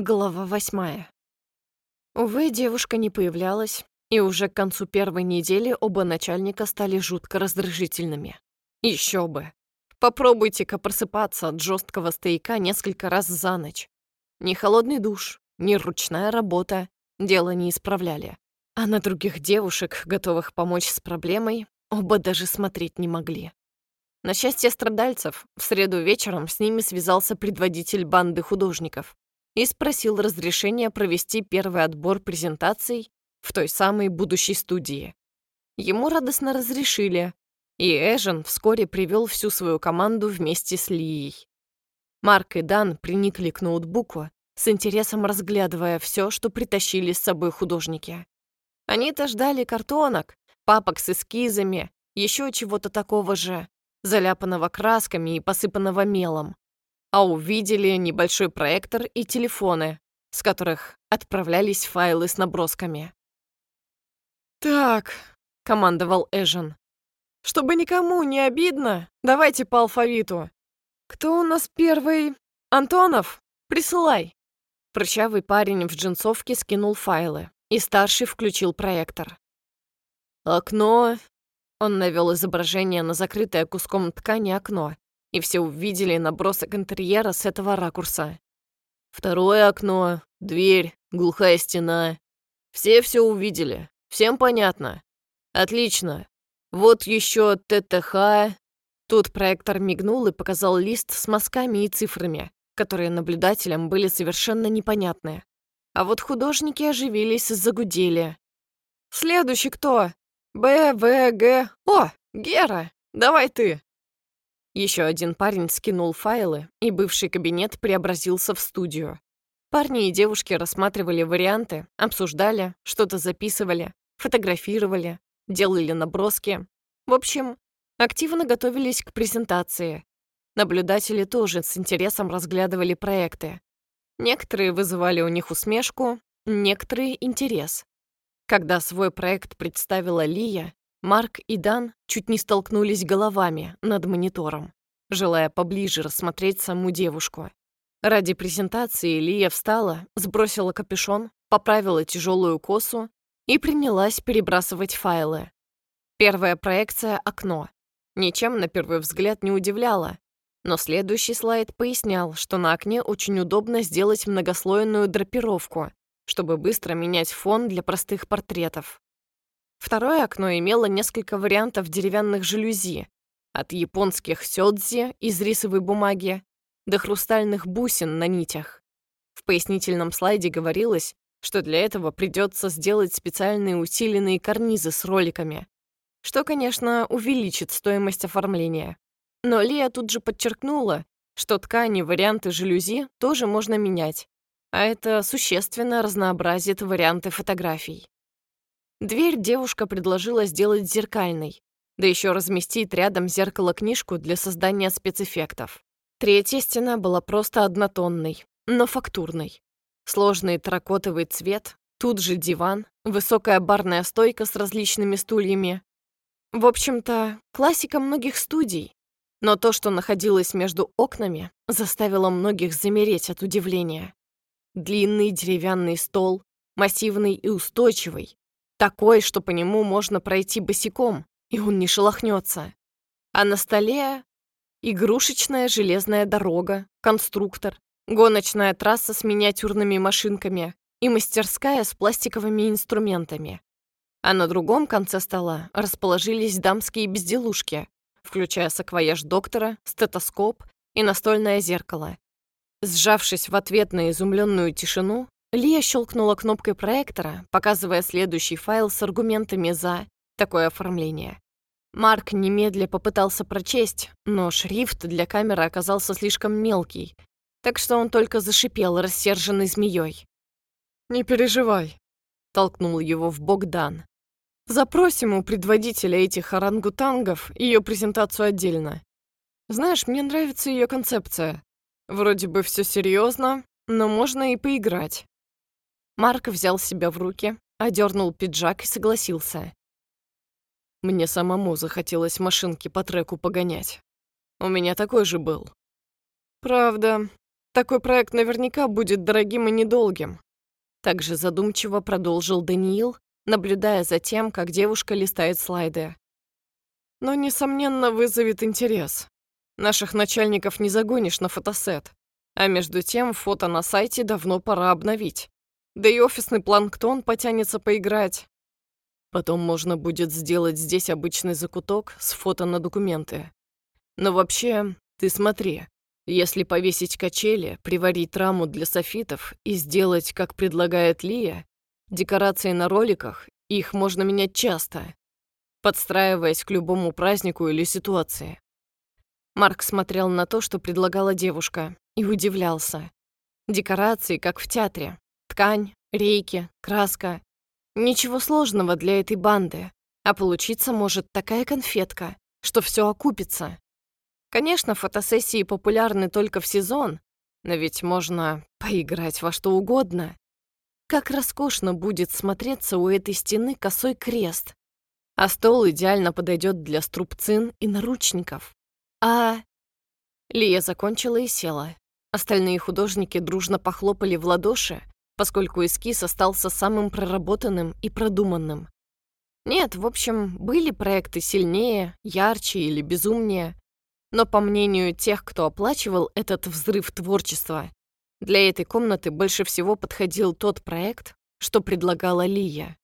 Глава восьмая. Увы, девушка не появлялась, и уже к концу первой недели оба начальника стали жутко раздражительными. Еще бы. Попробуйте-ка просыпаться от жесткого стояка несколько раз за ночь. Ни холодный душ, ни ручная работа дело не исправляли. А на других девушек, готовых помочь с проблемой, оба даже смотреть не могли. На счастье страдальцев, в среду вечером с ними связался предводитель банды художников и спросил разрешения провести первый отбор презентаций в той самой будущей студии. Ему радостно разрешили, и Эжен вскоре привел всю свою команду вместе с Лией. Марк и Дан приникли к ноутбуку, с интересом разглядывая все, что притащили с собой художники. Они-то ждали картонок, папок с эскизами, еще чего-то такого же, заляпанного красками и посыпанного мелом а увидели небольшой проектор и телефоны, с которых отправлялись файлы с набросками. «Так», — командовал Эжен, — «чтобы никому не обидно, давайте по алфавиту. Кто у нас первый? Антонов? Присылай». Прыщавый парень в джинсовке скинул файлы, и старший включил проектор. «Окно...» Он навел изображение на закрытое куском ткани окно, и все увидели набросок интерьера с этого ракурса. Второе окно, дверь, глухая стена. Все все увидели. Всем понятно. Отлично. Вот еще ТТХ. Тут проектор мигнул и показал лист с мазками и цифрами, которые наблюдателям были совершенно непонятны. А вот художники оживились и загудели. «Следующий кто? Б, В, Г. О, Гера, давай ты!» Еще один парень скинул файлы, и бывший кабинет преобразился в студию. Парни и девушки рассматривали варианты, обсуждали, что-то записывали, фотографировали, делали наброски. В общем, активно готовились к презентации. Наблюдатели тоже с интересом разглядывали проекты. Некоторые вызывали у них усмешку, некоторые — интерес. Когда свой проект представила Лия, Марк и Дан чуть не столкнулись головами над монитором, желая поближе рассмотреть саму девушку. Ради презентации Лия встала, сбросила капюшон, поправила тяжелую косу и принялась перебрасывать файлы. Первая проекция — окно. Ничем, на первый взгляд, не удивляла, но следующий слайд пояснял, что на окне очень удобно сделать многослойную драпировку, чтобы быстро менять фон для простых портретов. Второе окно имело несколько вариантов деревянных жалюзи, от японских сёдзи из рисовой бумаги до хрустальных бусин на нитях. В пояснительном слайде говорилось, что для этого придется сделать специальные усиленные карнизы с роликами, что, конечно, увеличит стоимость оформления. Но Лия тут же подчеркнула, что ткани варианты жалюзи тоже можно менять, а это существенно разнообразит варианты фотографий. Дверь девушка предложила сделать зеркальной, да еще разместить рядом зеркало-книжку для создания спецэффектов. Третья стена была просто однотонной, но фактурной. Сложный терракотовый цвет, тут же диван, высокая барная стойка с различными стульями. В общем-то, классика многих студий. Но то, что находилось между окнами, заставило многих замереть от удивления. Длинный деревянный стол, массивный и устойчивый, такой, что по нему можно пройти босиком, и он не шелохнется. А на столе игрушечная железная дорога, конструктор, гоночная трасса с миниатюрными машинками и мастерская с пластиковыми инструментами. А на другом конце стола расположились дамские безделушки, включая саквояж доктора, стетоскоп и настольное зеркало. Сжавшись в ответ на изумленную тишину, Лия щелкнула кнопкой проектора, показывая следующий файл с аргументами «за» такое оформление. Марк немедля попытался прочесть, но шрифт для камеры оказался слишком мелкий, так что он только зашипел рассерженной змеей. «Не переживай», — толкнул его в бок Дан. «Запросим у предводителя этих орангутангов ее презентацию отдельно. Знаешь, мне нравится ее концепция. Вроде бы все серьезно, но можно и поиграть. Марк взял себя в руки, одернул пиджак и согласился. Мне самому захотелось машинки по треку погонять. У меня такой же был. Правда. Такой проект наверняка будет дорогим и недолгим. Также задумчиво продолжил Даниил, наблюдая за тем, как девушка листает слайды. Но, несомненно, вызовет интерес. Наших начальников не загонишь на фотосет. А между тем, фото на сайте давно пора обновить. Да и офисный планктон потянется поиграть. Потом можно будет сделать здесь обычный закуток с фото на документы. Но вообще, ты смотри, если повесить качели, приварить раму для софитов и сделать, как предлагает Лия, декорации на роликах, их можно менять часто, подстраиваясь к любому празднику или ситуации. Марк смотрел на то, что предлагала девушка, и удивлялся. Декорации, как в театре. Ткань, рейки, краска. Ничего сложного для этой банды, а получиться может такая конфетка, что все окупится. Конечно, фотосессии популярны только в сезон, но ведь можно поиграть во что угодно. Как роскошно будет смотреться у этой стены косой крест, а стол идеально подойдет для струбцин и наручников. А... Лия закончила и села. Остальные художники дружно похлопали в ладоши, поскольку эскиз остался самым проработанным и продуманным. Нет, в общем, были проекты сильнее, ярче или безумнее, но по мнению тех, кто оплачивал этот взрыв творчества, для этой комнаты больше всего подходил тот проект, что предлагала Лия.